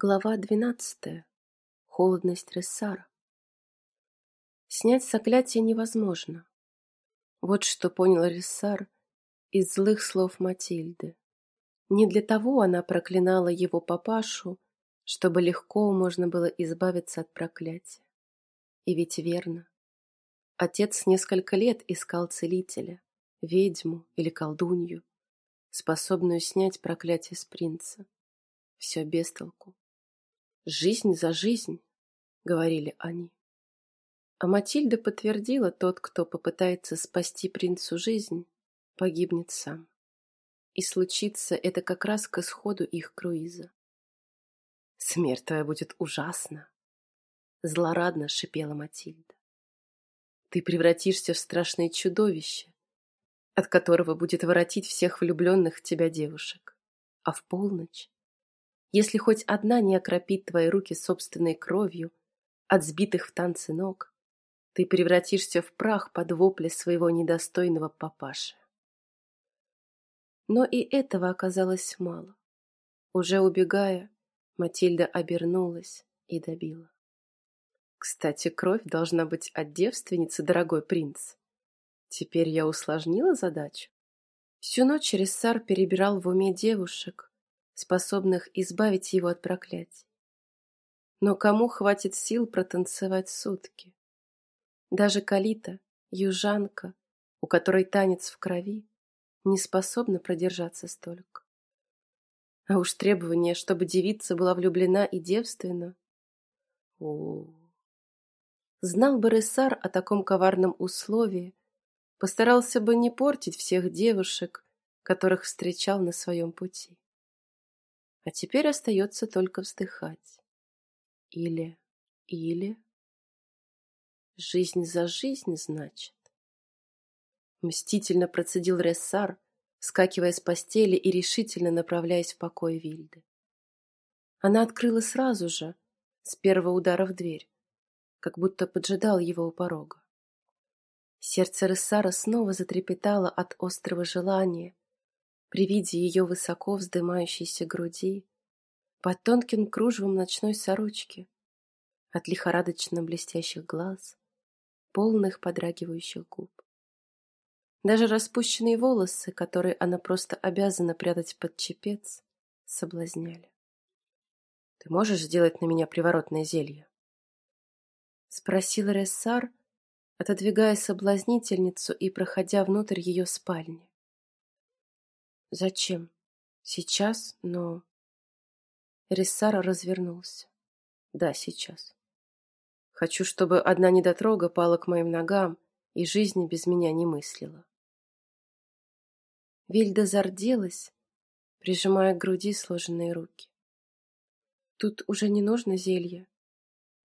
Глава двенадцатая. Холодность Рессара. Снять заклятие невозможно. Вот что понял Рессар из злых слов Матильды. Не для того она проклинала его папашу, чтобы легко можно было избавиться от проклятия. И ведь верно. Отец несколько лет искал целителя, ведьму или колдунью, способную снять проклятие с принца. Все без толку. «Жизнь за жизнь», — говорили они. А Матильда подтвердила, тот, кто попытается спасти принцу жизнь, погибнет сам. И случится это как раз к исходу их круиза. «Смерть твоя будет ужасна», — злорадно шипела Матильда. «Ты превратишься в страшное чудовище, от которого будет воротить всех влюбленных в тебя девушек. А в полночь если хоть одна не окропит твои руки собственной кровью от сбитых в танце ног, ты превратишься в прах под вопли своего недостойного папаши. Но и этого оказалось мало. Уже убегая, Матильда обернулась и добила. Кстати, кровь должна быть от девственницы, дорогой принц. Теперь я усложнила задачу. Всю ночь Рессар перебирал в уме девушек, способных избавить его от проклятий. Но кому хватит сил протанцевать сутки? Даже Калита, южанка, у которой танец в крови, не способна продержаться столько. А уж требование, чтобы девица была влюблена и девственна. О, знал бы Рессар о таком коварном условии, постарался бы не портить всех девушек, которых встречал на своем пути. А теперь остается только вздыхать. Или, или... Жизнь за жизнь, значит. Мстительно процедил Рессар, вскакивая с постели и решительно направляясь в покой Вильды. Она открыла сразу же, с первого удара в дверь, как будто поджидал его у порога. Сердце Рессара снова затрепетало от острого желания, при виде ее высоко вздымающейся груди, под тонким кружевом ночной сорочки, от лихорадочно блестящих глаз, полных подрагивающих губ. Даже распущенные волосы, которые она просто обязана прятать под чепец, соблазняли. «Ты можешь сделать на меня приворотное зелье?» — спросил Рессар, отодвигая соблазнительницу и проходя внутрь ее спальни. Зачем? Сейчас, но... Рессар развернулся. Да, сейчас. Хочу, чтобы одна недотрога пала к моим ногам и жизни без меня не мыслила. Вильда зарделась, прижимая к груди сложенные руки. Тут уже не нужно зелья.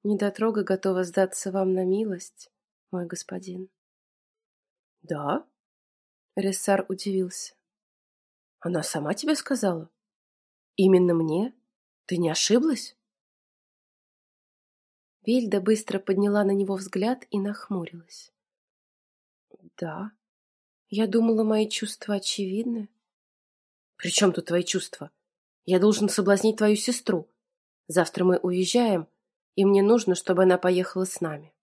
Недотрога готова сдаться вам на милость, мой господин. Да? Рессар удивился. Она сама тебе сказала? Именно мне? Ты не ошиблась? Вильда быстро подняла на него взгляд и нахмурилась. Да, я думала, мои чувства очевидны. При чем тут твои чувства? Я должен соблазнить твою сестру. Завтра мы уезжаем, и мне нужно, чтобы она поехала с нами.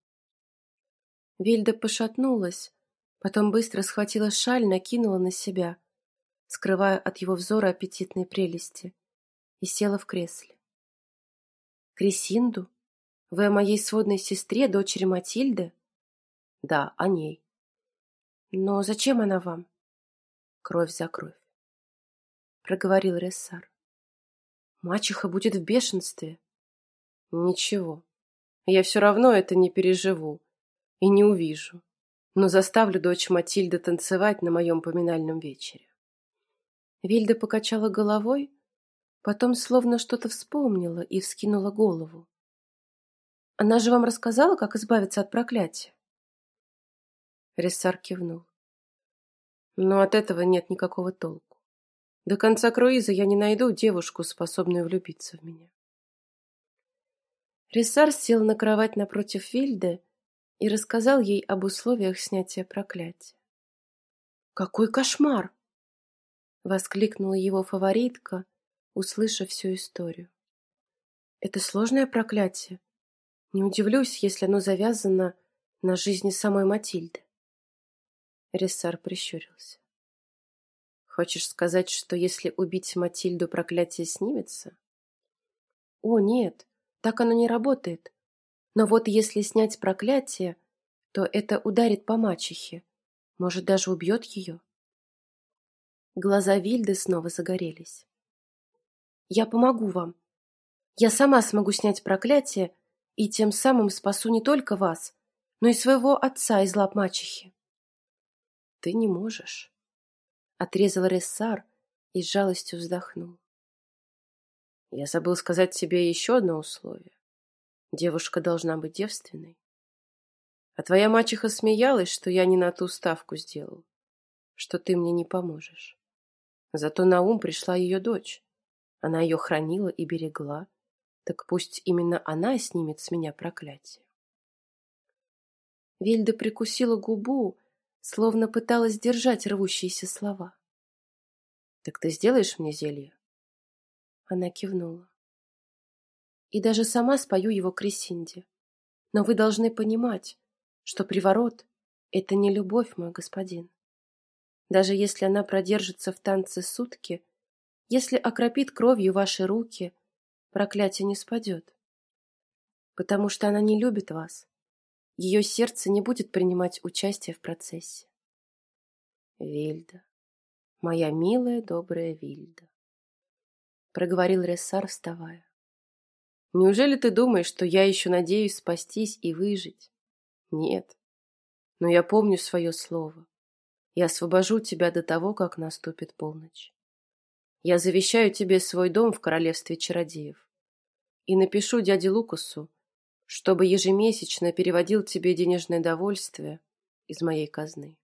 Вильда пошатнулась, потом быстро схватила шаль, накинула на себя — скрывая от его взора аппетитные прелести, и села в кресле. «Крисинду? Вы о моей сводной сестре, дочери Матильды?» «Да, о ней». «Но зачем она вам?» «Кровь за кровь», — проговорил Рессар. «Мачеха будет в бешенстве». «Ничего, я все равно это не переживу и не увижу, но заставлю дочь Матильды танцевать на моем поминальном вечере». Вильда покачала головой, потом словно что-то вспомнила и вскинула голову. «Она же вам рассказала, как избавиться от проклятия?» Рессар кивнул. «Но от этого нет никакого толку. До конца круиза я не найду девушку, способную влюбиться в меня». Рессар сел на кровать напротив Вильды и рассказал ей об условиях снятия проклятия. «Какой кошмар!» — воскликнула его фаворитка, услышав всю историю. Это сложное проклятие. Не удивлюсь, если оно завязано на жизни самой Матильды. Рессар прищурился. Хочешь сказать, что если убить Матильду, проклятие снимется? О, нет, так оно не работает. Но вот если снять проклятие, то это ударит по мачехе, может, даже убьет ее. Глаза Вильды снова загорелись. «Я помогу вам. Я сама смогу снять проклятие и тем самым спасу не только вас, но и своего отца из лап мачехи». «Ты не можешь», — отрезал Рессар и с жалостью вздохнул. «Я забыл сказать тебе еще одно условие. Девушка должна быть девственной. А твоя мачеха смеялась, что я не на ту ставку сделал, что ты мне не поможешь. Зато на ум пришла ее дочь. Она ее хранила и берегла. Так пусть именно она снимет с меня проклятие. Вильда прикусила губу, словно пыталась держать рвущиеся слова. «Так ты сделаешь мне зелье?» Она кивнула. «И даже сама спою его Крисинде. Но вы должны понимать, что приворот — это не любовь, мой господин. Даже если она продержится в танце сутки, если окропит кровью ваши руки, проклятие не спадет. Потому что она не любит вас. Ее сердце не будет принимать участие в процессе. Вильда, моя милая, добрая Вильда, проговорил Рессар, вставая. Неужели ты думаешь, что я еще надеюсь спастись и выжить? Нет. Но я помню свое слово. Я освобожу тебя до того, как наступит полночь. Я завещаю тебе свой дом в королевстве чародеев и напишу дяде Лукасу, чтобы ежемесячно переводил тебе денежное довольствие из моей казны.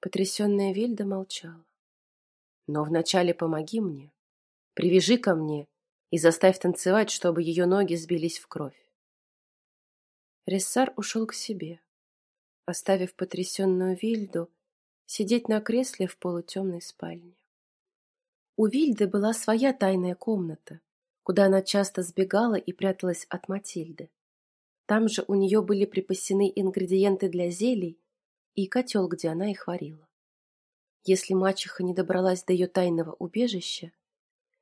Потрясенная Вильда молчала. Но вначале помоги мне, привяжи ко мне и заставь танцевать, чтобы ее ноги сбились в кровь. Рессар ушел к себе, оставив потрясенную Вильду сидеть на кресле в полутемной спальне. У Вильды была своя тайная комната, куда она часто сбегала и пряталась от Матильды. Там же у нее были припасены ингредиенты для зелий и котел, где она их варила. Если мачеха не добралась до ее тайного убежища,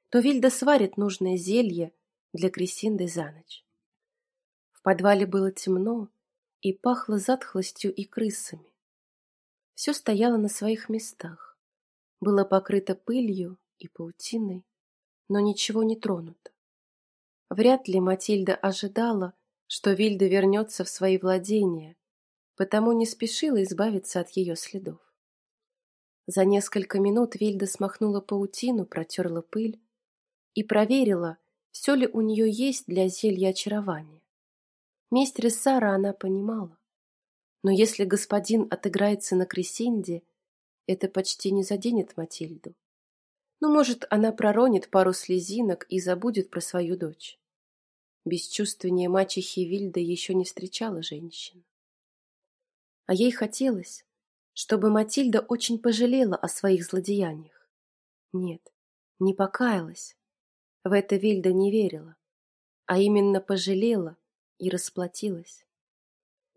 то Вильда сварит нужное зелье для Крисинды за ночь. В подвале было темно и пахло затхлостью и крысами. Все стояло на своих местах. Было покрыто пылью и паутиной, но ничего не тронуто. Вряд ли Матильда ожидала, что Вильда вернется в свои владения, потому не спешила избавиться от ее следов. За несколько минут Вильда смахнула паутину, протерла пыль и проверила, все ли у нее есть для зелья очарования. Месть Рессара она понимала. Но если господин отыграется на Кресинде, это почти не заденет Матильду. Ну, может, она проронит пару слезинок и забудет про свою дочь. Бесчувствие мачехи Вильда еще не встречала женщин. А ей хотелось, чтобы Матильда очень пожалела о своих злодеяниях. Нет, не покаялась. В это Вильда не верила, а именно пожалела и расплатилась.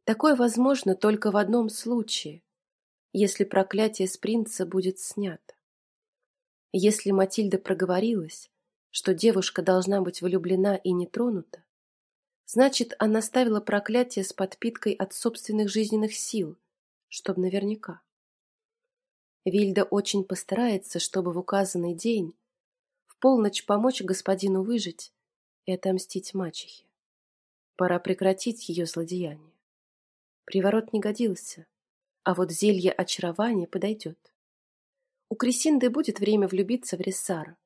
Такое возможно только в одном случае, если проклятие с принца будет снято. Если Матильда проговорилась, что девушка должна быть влюблена и не тронута, значит, она ставила проклятие с подпиткой от собственных жизненных сил, чтобы наверняка. Вильда очень постарается, чтобы в указанный день в полночь помочь господину выжить и отомстить мачехе. Пора прекратить ее злодеяние. Приворот не годился, а вот зелье очарования подойдет. У Крисинды будет время влюбиться в Рессара,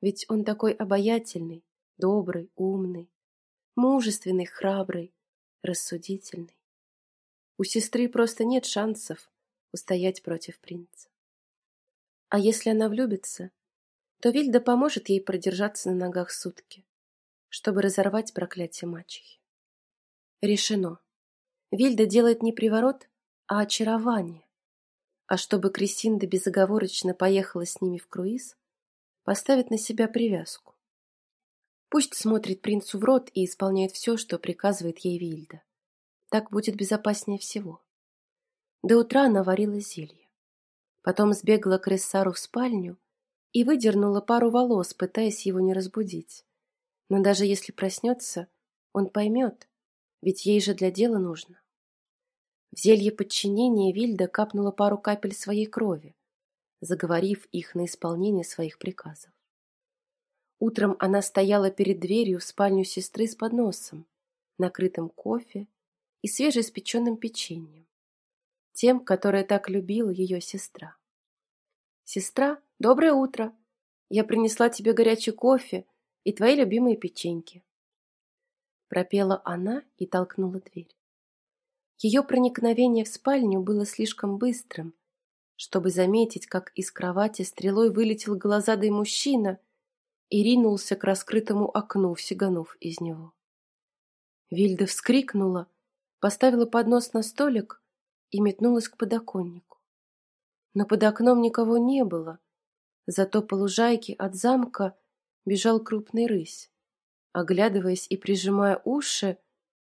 ведь он такой обаятельный, добрый, умный, мужественный, храбрый, рассудительный. У сестры просто нет шансов устоять против принца. А если она влюбится, то Вильда поможет ей продержаться на ногах сутки, чтобы разорвать проклятие мачехи. Решено. Вильда делает не приворот, а очарование. А чтобы Крисинда безоговорочно поехала с ними в круиз, поставит на себя привязку. Пусть смотрит принцу в рот и исполняет все, что приказывает ей Вильда. Так будет безопаснее всего. До утра она варила зелье. Потом сбегала к Рессару в спальню и выдернула пару волос, пытаясь его не разбудить. Но даже если проснется, он поймет, ведь ей же для дела нужно. В зелье подчинения Вильда капнула пару капель своей крови, заговорив их на исполнение своих приказов. Утром она стояла перед дверью в спальню сестры с подносом, накрытым кофе и свежеиспеченным печеньем, тем, которое так любила ее сестра. «Сестра, доброе утро! Я принесла тебе горячий кофе и твои любимые печеньки!» Пропела она и толкнула дверь. Ее проникновение в спальню было слишком быстрым, чтобы заметить, как из кровати стрелой вылетел глазадый мужчина — и ринулся к раскрытому окну, сиганув из него. Вильда вскрикнула, поставила поднос на столик и метнулась к подоконнику. Но под окном никого не было, зато по лужайке от замка бежал крупный рысь, оглядываясь и прижимая уши,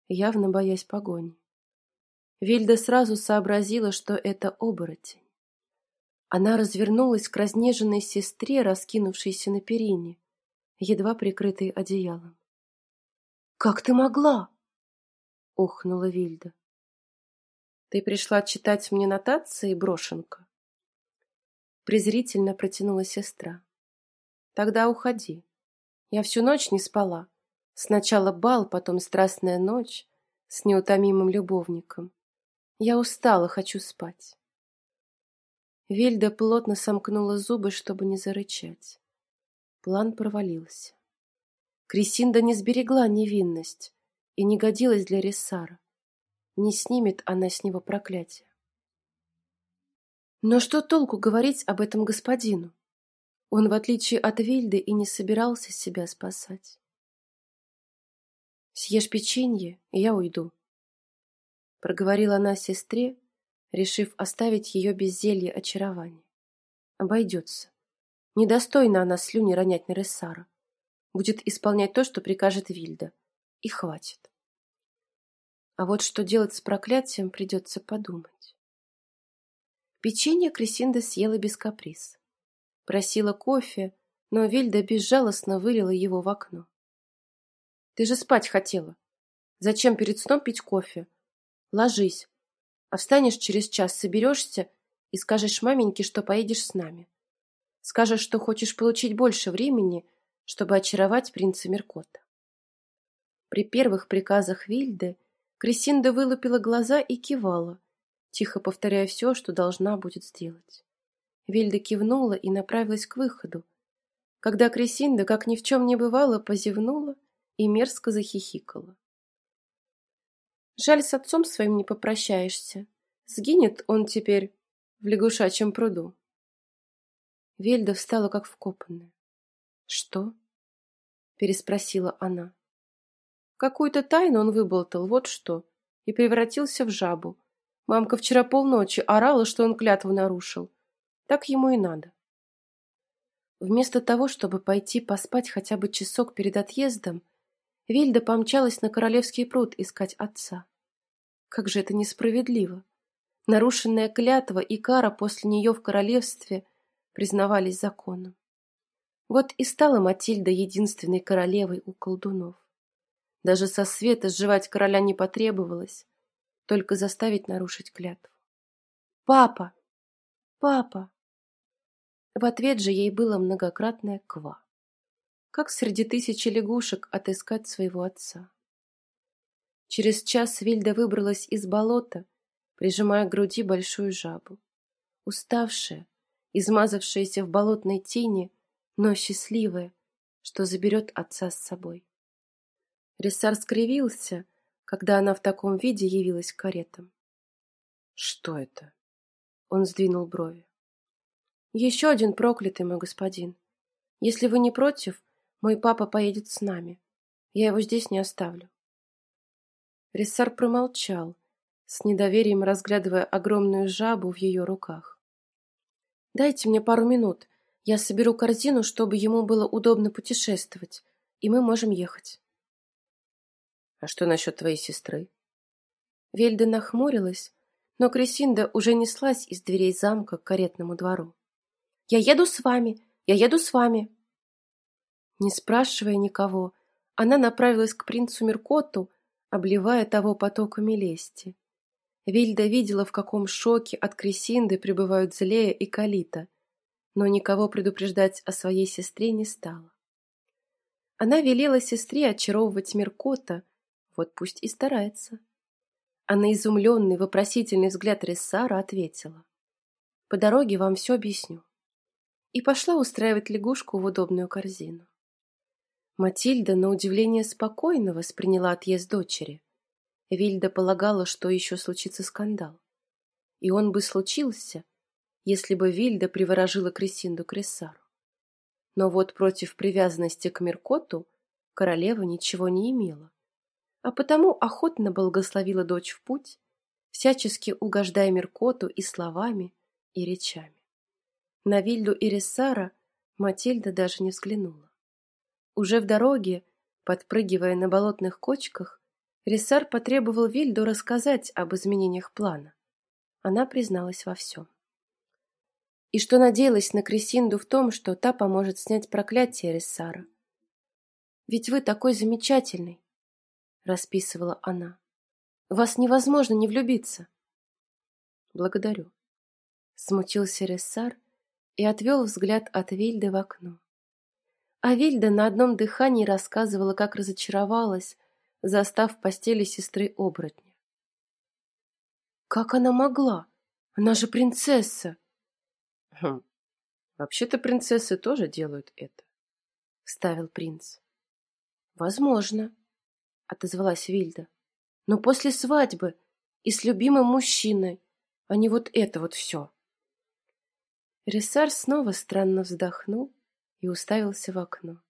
явно боясь погони. Вильда сразу сообразила, что это оборотень. Она развернулась к разнеженной сестре, раскинувшейся на перине, едва прикрытый одеялом. «Как ты могла?» — охнула Вильда. «Ты пришла читать мне нотации, брошенка?» Презрительно протянула сестра. «Тогда уходи. Я всю ночь не спала. Сначала бал, потом страстная ночь с неутомимым любовником. Я устала, хочу спать». Вильда плотно сомкнула зубы, чтобы не зарычать. План провалился. Крисинда не сберегла невинность и не годилась для Рессара. Не снимет она с него проклятие. Но что толку говорить об этом господину? Он, в отличие от Вильды, и не собирался себя спасать. «Съешь печенье, и я уйду», — проговорила она сестре, решив оставить ее без зелья очарования. «Обойдется. Недостойна она слюни ронять на Рессара. Будет исполнять то, что прикажет Вильда. И хватит. А вот что делать с проклятием, придется подумать. Печенье Крисинда съела без каприз. Просила кофе, но Вильда безжалостно вылила его в окно. «Ты же спать хотела. Зачем перед сном пить кофе? Ложись, а встанешь через час, соберешься и скажешь маменьке, что поедешь с нами. Скажешь, что хочешь получить больше времени, чтобы очаровать принца Меркота. При первых приказах Вильды Крисинда вылупила глаза и кивала, тихо повторяя все, что должна будет сделать. Вильда кивнула и направилась к выходу, когда Крисинда, как ни в чем не бывало, позевнула и мерзко захихикала. Жаль, с отцом своим не попрощаешься. Сгинет он теперь в лягушачьем пруду. Вельда встала как вкопанная. «Что?» — переспросила она. «Какую-то тайну он выболтал, вот что, и превратился в жабу. Мамка вчера полночи орала, что он клятву нарушил. Так ему и надо». Вместо того, чтобы пойти поспать хотя бы часок перед отъездом, Вильда помчалась на Королевский пруд искать отца. Как же это несправедливо! Нарушенная клятва и кара после нее в королевстве — признавались законом. Вот и стала Матильда единственной королевой у колдунов. Даже со света сживать короля не потребовалось, только заставить нарушить клятву. «Папа! Папа!» В ответ же ей было многократное «ква». Как среди тысячи лягушек отыскать своего отца? Через час Вильда выбралась из болота, прижимая к груди большую жабу. Уставшая, измазавшаяся в болотной тени, но счастливая, что заберет отца с собой. Рессар скривился, когда она в таком виде явилась к каретам. «Что это?» Он сдвинул брови. «Еще один проклятый, мой господин. Если вы не против, мой папа поедет с нами. Я его здесь не оставлю». Рессар промолчал, с недоверием разглядывая огромную жабу в ее руках. Дайте мне пару минут. Я соберу корзину, чтобы ему было удобно путешествовать. и мы можем ехать. А что насчет твоей сестры? Вельда нахмурилась, но Крисинда уже неслась из дверей замка к каретному двору. «Я еду с вами! Я еду с вами!» Не спрашивая никого, она направилась к принцу Меркоту, обливая того потоками лести. Вильда видела, в каком шоке от Крисинды пребывают Злея и Калита, но никого предупреждать о своей сестре не стала. Она велела сестре очаровывать Меркота, вот пусть и старается. А на изумленный вопросительный взгляд Рессара ответила. «По дороге вам все объясню». И пошла устраивать лягушку в удобную корзину. Матильда, на удивление, спокойно восприняла отъезд дочери. Вильда полагала, что еще случится скандал. И он бы случился, если бы Вильда приворожила Крисинду к. Но вот против привязанности к Меркоту королева ничего не имела, а потому охотно благословила дочь в путь, всячески угождая Меркоту и словами, и речами. На Вильду и Рессара Матильда даже не взглянула. Уже в дороге, подпрыгивая на болотных кочках, Рессар потребовал Вильду рассказать об изменениях плана. Она призналась во всем и что надеялась на Крисинду в том, что та поможет снять проклятие Рессара. «Ведь вы такой замечательный», — расписывала она. «Вас невозможно не влюбиться». «Благодарю», — смутился Рессар и отвел взгляд от Вильды в окно. А Вильда на одном дыхании рассказывала, как разочаровалась, застав в постели сестры оборотня. «Как она могла? Она же принцесса!» Хм. Вообще-то принцессы тоже делают это, вставил принц. Возможно, отозвалась Вильда. Но после свадьбы и с любимым мужчиной, а не вот это вот все. Рисар снова странно вздохнул и уставился в окно.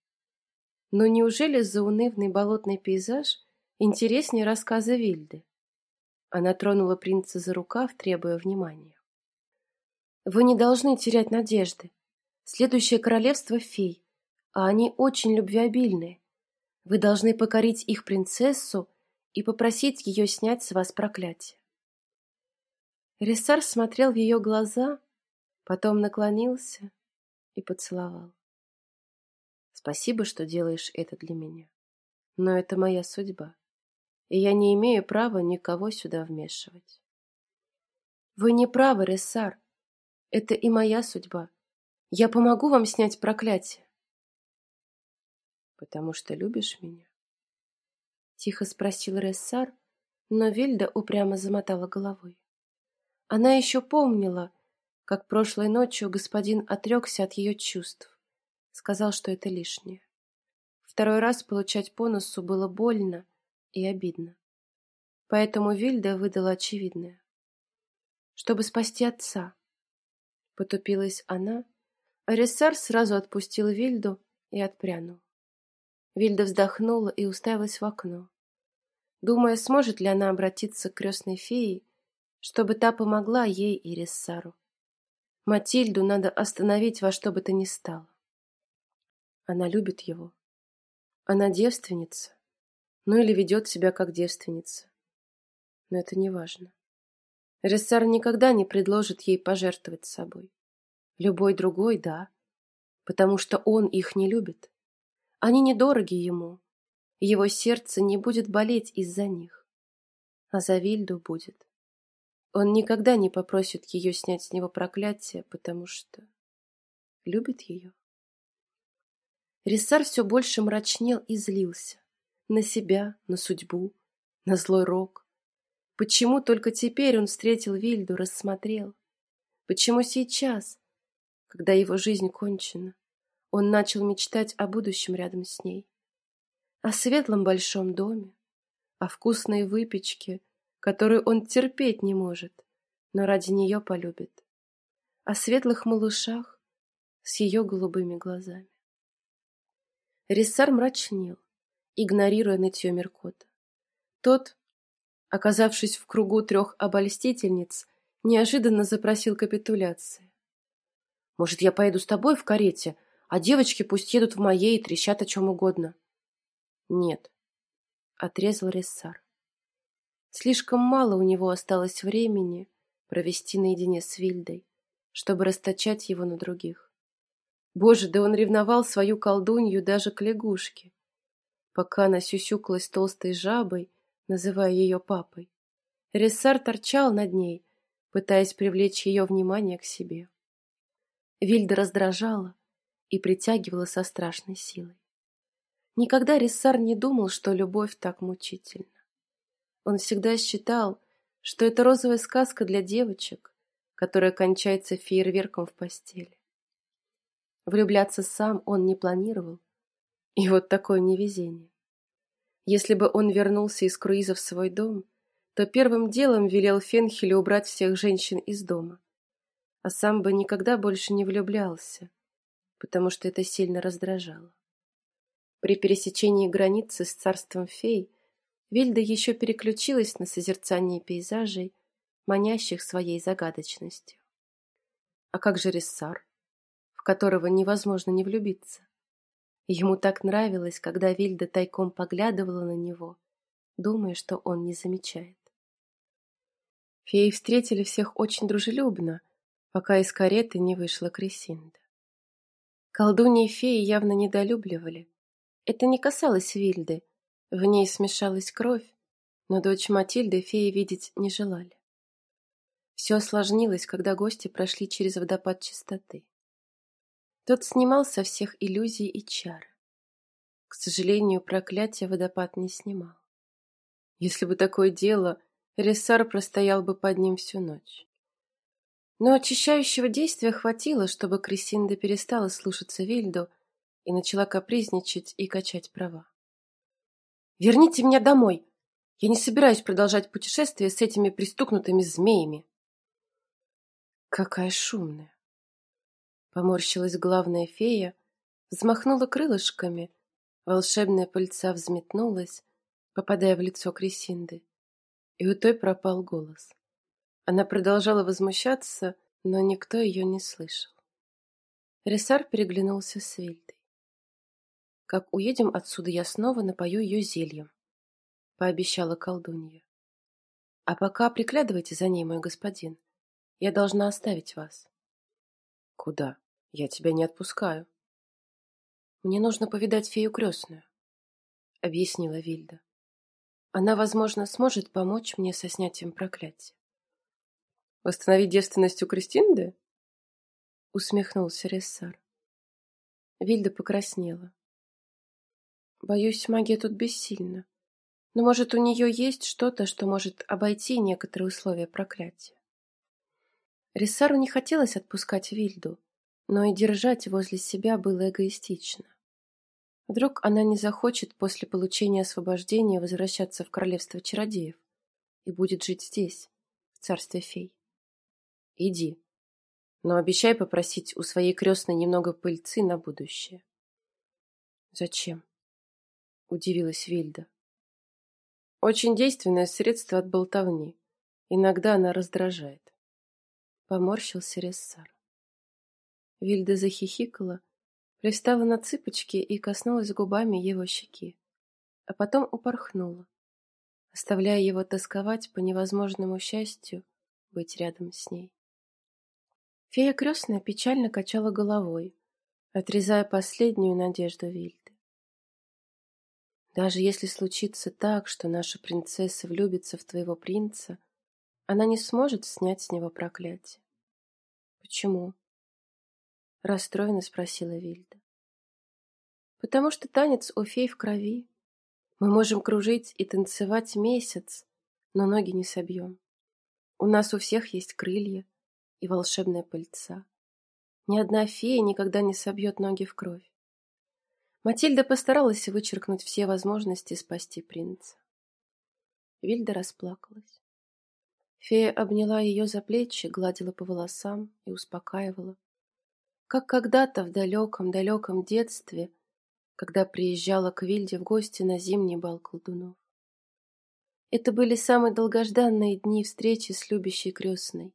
Но неужели заунывный болотный пейзаж интереснее рассказа Вильды? Она тронула принца за рукав, требуя внимания. Вы не должны терять надежды. Следующее королевство фей, а они очень любвеобильные. Вы должны покорить их принцессу и попросить ее снять с вас проклятие. Рессар смотрел в ее глаза, потом наклонился и поцеловал. Спасибо, что делаешь это для меня. Но это моя судьба, и я не имею права никого сюда вмешивать. Вы не правы, Рессар, это и моя судьба. Я помогу вам снять проклятие. Потому что любишь меня? Тихо спросил Рессар, но Вильда упрямо замотала головой. Она еще помнила, как прошлой ночью господин отрекся от ее чувств. Сказал, что это лишнее. Второй раз получать по носу было больно и обидно. Поэтому Вильда выдала очевидное. Чтобы спасти отца, Потупилась она, а Рессар сразу отпустил Вильду и отпрянул. Вильда вздохнула и уставилась в окно, думая, сможет ли она обратиться к крестной фее, чтобы та помогла ей и Рессару. Матильду надо остановить во что бы то ни стало. Она любит его. Она девственница, ну или ведет себя как девственница. Но это не важно. Рессар никогда не предложит ей пожертвовать собой. Любой другой – да, потому что он их не любит. Они недороги ему. Его сердце не будет болеть из-за них. А за Вильду будет. Он никогда не попросит ее снять с него проклятие, потому что любит ее. Рессар все больше мрачнел и злился. На себя, на судьбу, на злой рок. Почему только теперь он встретил Вильду, рассмотрел? Почему сейчас, когда его жизнь кончена, он начал мечтать о будущем рядом с ней? О светлом большом доме, о вкусной выпечке, которую он терпеть не может, но ради нее полюбит, о светлых малышах с ее голубыми глазами. Рессар мрачнел, игнорируя нытье Меркота. Тот оказавшись в кругу трех обольстительниц, неожиданно запросил капитуляции. «Может, я поеду с тобой в карете, а девочки пусть едут в моей и трещат о чем угодно. Нет, отрезал Рессар. Слишком мало у него осталось времени провести наедине с Вильдой, чтобы расточать его на других. Боже, да он ревновал свою колдунью даже к лягушке, пока она сюсюкалась толстой жабой, называя ее папой. Рессар торчал над ней, пытаясь привлечь ее внимание к себе. Вильда раздражала и притягивала со страшной силой. Никогда Рессар не думал, что любовь так мучительна. Он всегда считал, что это розовая сказка для девочек, которая кончается фейерверком в постели. Влюбляться сам он не планировал, и вот такое невезение. Если бы он вернулся из круиза в свой дом, то первым делом велел Фенхелю убрать всех женщин из дома, а сам бы никогда больше не влюблялся, потому что это сильно раздражало. При пересечении границы с царством фей Вильда еще переключилась на созерцание пейзажей, манящих своей загадочностью. А как же Рессар, которого невозможно не влюбиться? Ему так нравилось, когда Вильда тайком поглядывала на него, думая, что он не замечает. Феи встретили всех очень дружелюбно, пока из кареты не вышла Крисинда. Колдуньи и феи явно недолюбливали. Это не касалось Вильды, в ней смешалась кровь, но дочь Матильды феи видеть не желали. Все осложнилось, когда гости прошли через водопад чистоты. Тот снимал со всех иллюзий и чар. К сожалению, проклятие водопад не снимал. Если бы такое дело, Рессар простоял бы под ним всю ночь. Но очищающего действия хватило, чтобы Крисинда перестала слушаться Вильду и начала капризничать и качать права. «Верните меня домой! Я не собираюсь продолжать путешествие с этими пристукнутыми змеями!» «Какая шумная!» Поморщилась главная фея, взмахнула крылышками, волшебная пыльца взметнулась, попадая в лицо Крисинды, и у той пропал голос. Она продолжала возмущаться, но никто ее не слышал. Ресар переглянулся с Вильдой. «Как уедем отсюда, я снова напою ее зельем», — пообещала колдунья. «А пока приглядывайте за ней, мой господин. Я должна оставить вас». «Куда?» Я тебя не отпускаю. Мне нужно повидать фею крестную, объяснила Вильда. Она, возможно, сможет помочь мне со снятием проклятия. Восстановить девственность у Кристинды? Усмехнулся Рессар. Вильда покраснела. Боюсь, магия тут бессильна. Но, может, у нее есть что-то, что может обойти некоторые условия проклятия. Рессару не хотелось отпускать Вильду, но и держать возле себя было эгоистично. Вдруг она не захочет после получения освобождения возвращаться в королевство чародеев и будет жить здесь, в царстве фей. Иди, но обещай попросить у своей крестной немного пыльцы на будущее. Зачем? Удивилась Вильда. Очень действенное средство от болтовни. Иногда она раздражает. Поморщился Рессар. Вильда захихикала, пристала на цыпочки и коснулась губами его щеки, а потом упорхнула, оставляя его тосковать по невозможному счастью быть рядом с ней. Фея крестная печально качала головой, отрезая последнюю надежду Вильды. Даже если случится так, что наша принцесса влюбится в твоего принца, она не сможет снять с него проклятие. Почему? Расстроенно спросила Вильда. Потому что танец у фей в крови. Мы можем кружить и танцевать месяц, но ноги не собьем. У нас у всех есть крылья и волшебная пыльца. Ни одна фея никогда не собьет ноги в кровь. Матильда постаралась вычеркнуть все возможности спасти принца. Вильда расплакалась. Фея обняла ее за плечи, гладила по волосам и успокаивала как когда-то в далеком-далеком детстве, когда приезжала к Вильде в гости на зимний бал колдунов. Это были самые долгожданные дни встречи с любящей крестной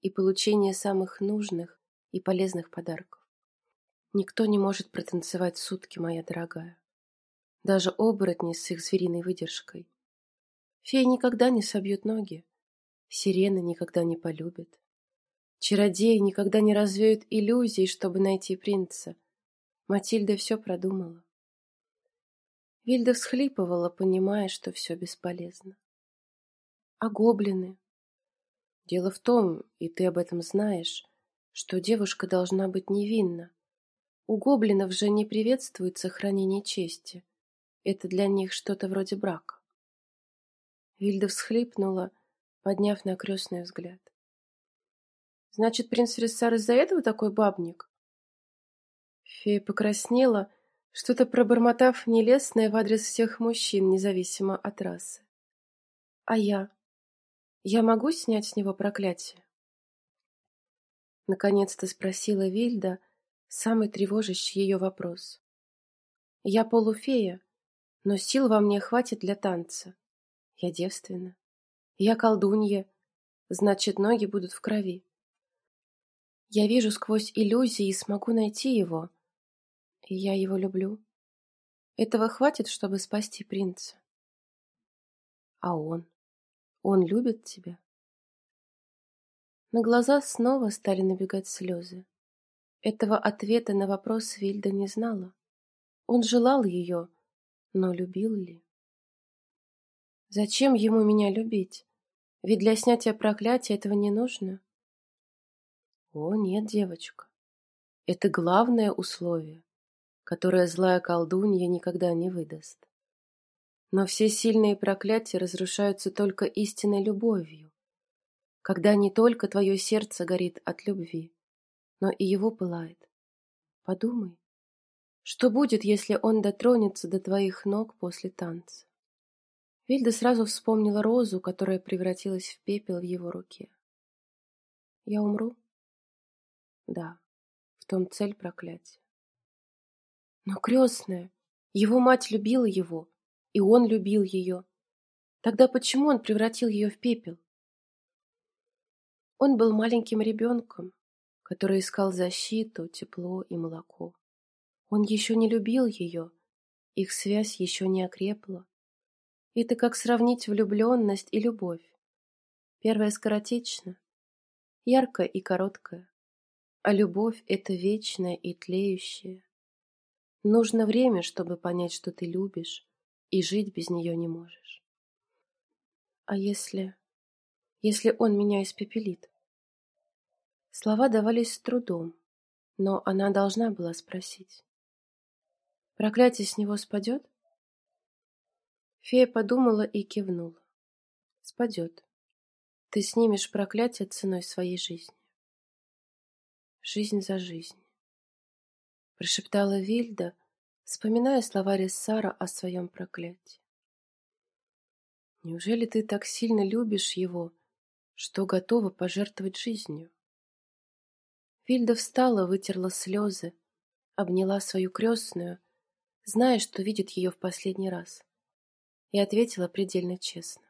и получения самых нужных и полезных подарков. Никто не может протанцевать сутки, моя дорогая. даже оборотни с их звериной выдержкой. Феи никогда не собьют ноги, сирены никогда не полюбят. Чародеи никогда не развеют иллюзий, чтобы найти принца. Матильда все продумала. Вильда всхлипывала, понимая, что все бесполезно. А гоблины? Дело в том, и ты об этом знаешь, что девушка должна быть невинна. У гоблинов же не приветствует сохранение чести. Это для них что-то вроде брака. Вильда всхлипнула, подняв на крестный взгляд. Значит, принц Фрессар из-за этого такой бабник? Фея покраснела, что-то пробормотав нелестное в адрес всех мужчин, независимо от расы. А я? Я могу снять с него проклятие? Наконец-то спросила Вильда, самый тревожащий ее вопрос. Я полуфея, но сил во мне хватит для танца. Я девственна. Я колдунья, значит, ноги будут в крови. Я вижу сквозь иллюзии и смогу найти его. И я его люблю. Этого хватит, чтобы спасти принца. А он? Он любит тебя? На глаза снова стали набегать слезы. Этого ответа на вопрос Вильда не знала. Он желал ее, но любил ли? Зачем ему меня любить? Ведь для снятия проклятия этого не нужно. О, нет, девочка. Это главное условие, которое злая колдунья никогда не выдаст. Но все сильные проклятия разрушаются только истинной любовью, когда не только твое сердце горит от любви, но и его пылает. Подумай, что будет, если он дотронется до твоих ног после танца? Вильда сразу вспомнила розу, которая превратилась в пепел в его руке. Я умру? Да, в том цель проклятия. Но крестная, его мать любила его, и он любил ее. Тогда почему он превратил ее в пепел? Он был маленьким ребенком, который искал защиту, тепло и молоко. Он еще не любил ее, их связь еще не окрепла. Это как сравнить влюбленность и любовь. Первая скоротечна, яркая и короткая, а любовь — это вечная и тлеющая. Нужно время, чтобы понять, что ты любишь, и жить без нее не можешь. А если... если он меня испепелит? Слова давались с трудом, но она должна была спросить. Проклятие с него спадет? Фея подумала и кивнула. Спадет. Ты снимешь проклятие ценой своей жизни. Жизнь за жизнь. Прошептала Вильда, вспоминая слова Рессара о своем проклятии. Неужели ты так сильно любишь его, что готова пожертвовать жизнью? Вильда встала, вытерла слезы, обняла свою крестную, зная, что видит ее в последний раз, и ответила предельно честно.